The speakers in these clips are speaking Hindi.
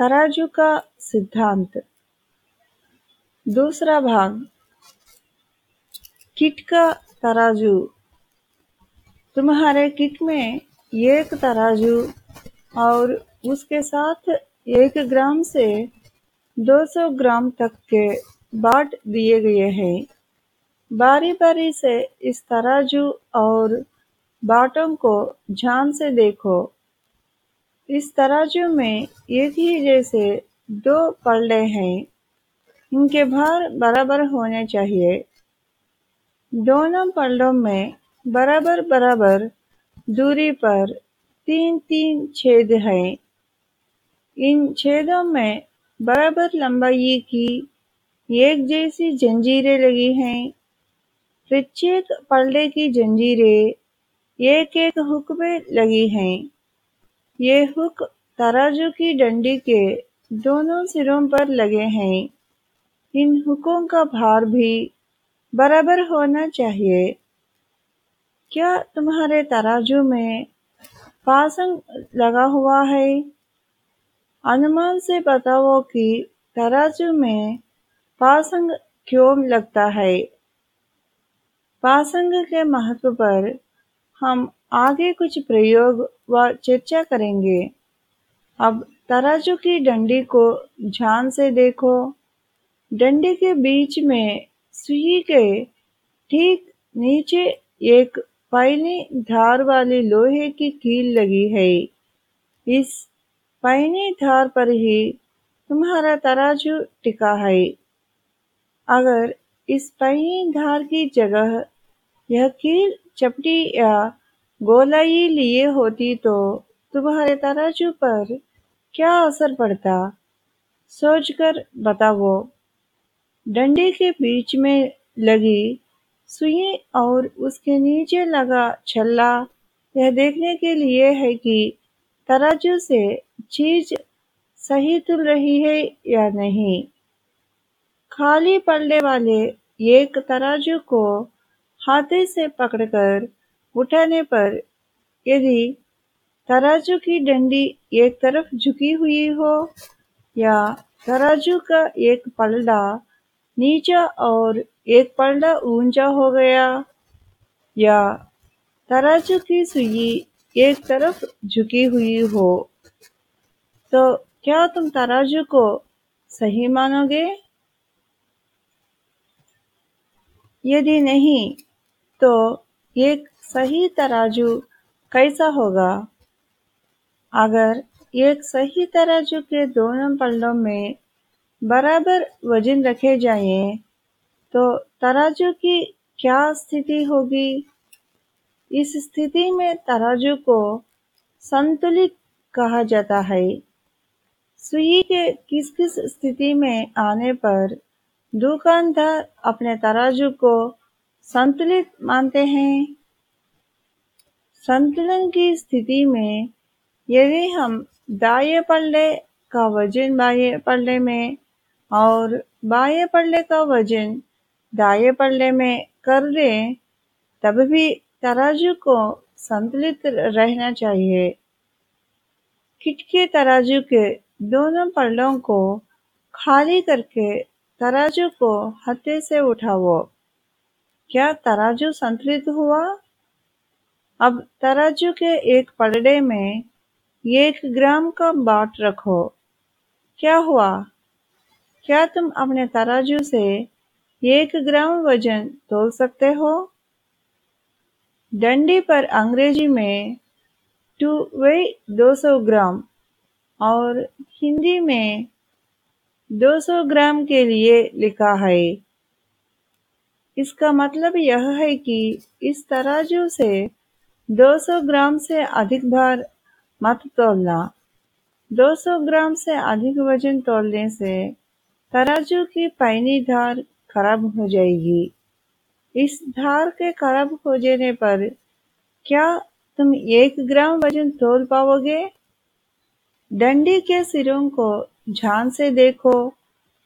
तराजू का सिद्धांत। दूसरा भाग, किट का तराजू। तुम्हारे किट में एक तराजू और उसके साथ एक ग्राम से 200 ग्राम तक के बाट दिए गए हैं। बारी बारी से इस तराजू और बाटों को ध्यान से देखो। इस तराजू में एक ही जैसे दो पल्ले हैं, इनके भार बराबर होने चाहिए। दोनों पल्लों में बराबर बराबर दूरी पर तीन तीन छेद हैं। इन छेदों में बराबर लंबाई की एक जैसी जंजीरें लगी हैं। प्रत्येक पल्ले की जंजीरें एक एक हुक में लगी हैं। ये हुक तराजू की डंडी के दोनों सिरों पर लगे हैं। इन हुकों का भार भी बराबर होना चाहिए। क्या तुम्हारे तराजू में पासंग लगा हुआ है? अनुमान से बताओ कि तराजू में पासंग क्यों लगता है? पासंग के महत्व पर हम आगे कुछ प्रयोग व चर्चा करेंगे। अब तराजू की डंडी को ध्यान से देखो। डंडी के बीच में सुई के ठीक नीचे एक पैनी धार वाली लोहे की कील लगी है। इस पैनी धार पर ही तुम्हारा तराजू टिका है। अगर इस पैनी धार की जगह यह कील चपटी या गोलाई लिए होती तो तुम्हारे तराजू पर क्या असर पड़ता? सोचकर बताओ। डंडे के बीच में लगी सुई और उसके नीचे लगा छल्ला, यह देखने के लिए है कि तराजू से चीज़ सही तुल रही है या नहीं। खाली पल्ले वाले एक तराजू को हाथे से पकड़कर उठाने पर यदि तराजू की डंडी एक तरफ़ झुकी हुई हो या तराजू का एक पलड़ा नीचा और एक पलड़ा ऊँचा हो गया या तराजू की सुई एक तरफ़ झुकी हुई हो तो क्या तुम तराजू को सही मानोगे? यदि नहीं तो एक सही तराजू कैसा होगा? अगर एक सही तराजू के दोनों पल्लों में बराबर वज़न रखे जाएँ, तो तराजू की क्या स्थिति होगी? इस स्थिति में तराजू को संतुलित कहा जाता है। सुई के किस किस स्थिति में आने पर दुकानदार अपने तराजू को संतुलित मानते हैं? संतुलन की स्थिति में यदि हम दाएँ पल्ले का वज़न बाएँ पल्ले में और बाएँ पल्ले का वज़न दाएँ पल्ले में कर दें, तब भी तराजू को संतुलित रहना चाहिए। किट के तराजू के दोनों पल्लों को खाली करके तराजू को हथे से उठाओ। क्या तराजू संतुलित हुआ? अब तराजू के एक पलड़े में एक ग्राम का बाट रखो। क्या हुआ? क्या तुम अपने तराजू से एक ग्राम वज़न तोल सकते हो? डंडी पर अंग्रेज़ी में टू वे 200 ग्राम और हिंदी में 200 ग्राम के लिए लिखा है। इसका मतलब यह है कि इस तराजू से 200 ग्राम से अधिक भार मत तोलना। 200 ग्राम से अधिक वज़न तोलने से तराजू की पैनी धार खराब हो जाएगी। इस धार के खराब हो जाने पर क्या तुम एक ग्राम वज़न तोल पाओगे? डंडी के सिरों को ध्यान से देखो।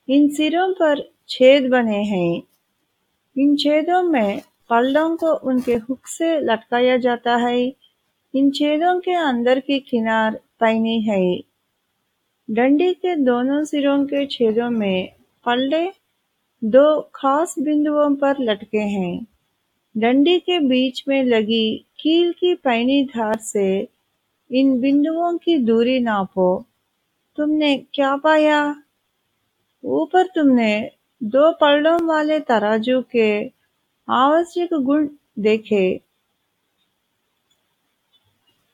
इन सिरों पर छेद बने हैं। इन छेदों में पल्लों को उनके हुक से लटकाया जाता है। इन छेदों के अंदर की किनार पैनी है। डंडी के दोनों सिरों के छेदों में पल्ले दो खास बिंदुओं पर लटके हैं। डंडी के बीच में लगी कील की पैनी धार से इन बिंदुओं की दूरी नापो। तुमने क्या पाया? ऊपर तुमने दो पलड़ों वाले तराजू के आवश्यक गुण देखे